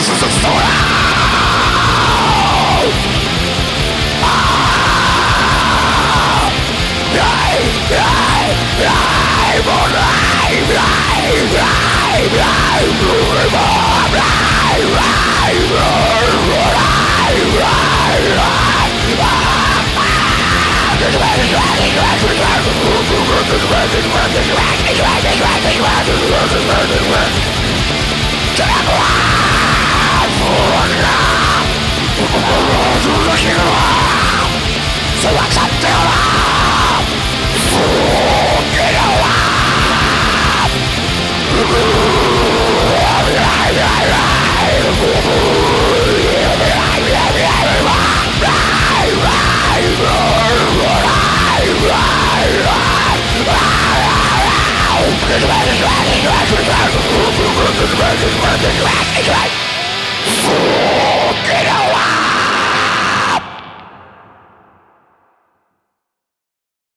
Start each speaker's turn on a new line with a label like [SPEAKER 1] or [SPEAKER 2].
[SPEAKER 1] This is a you. I, I, I'm alive. Thank you.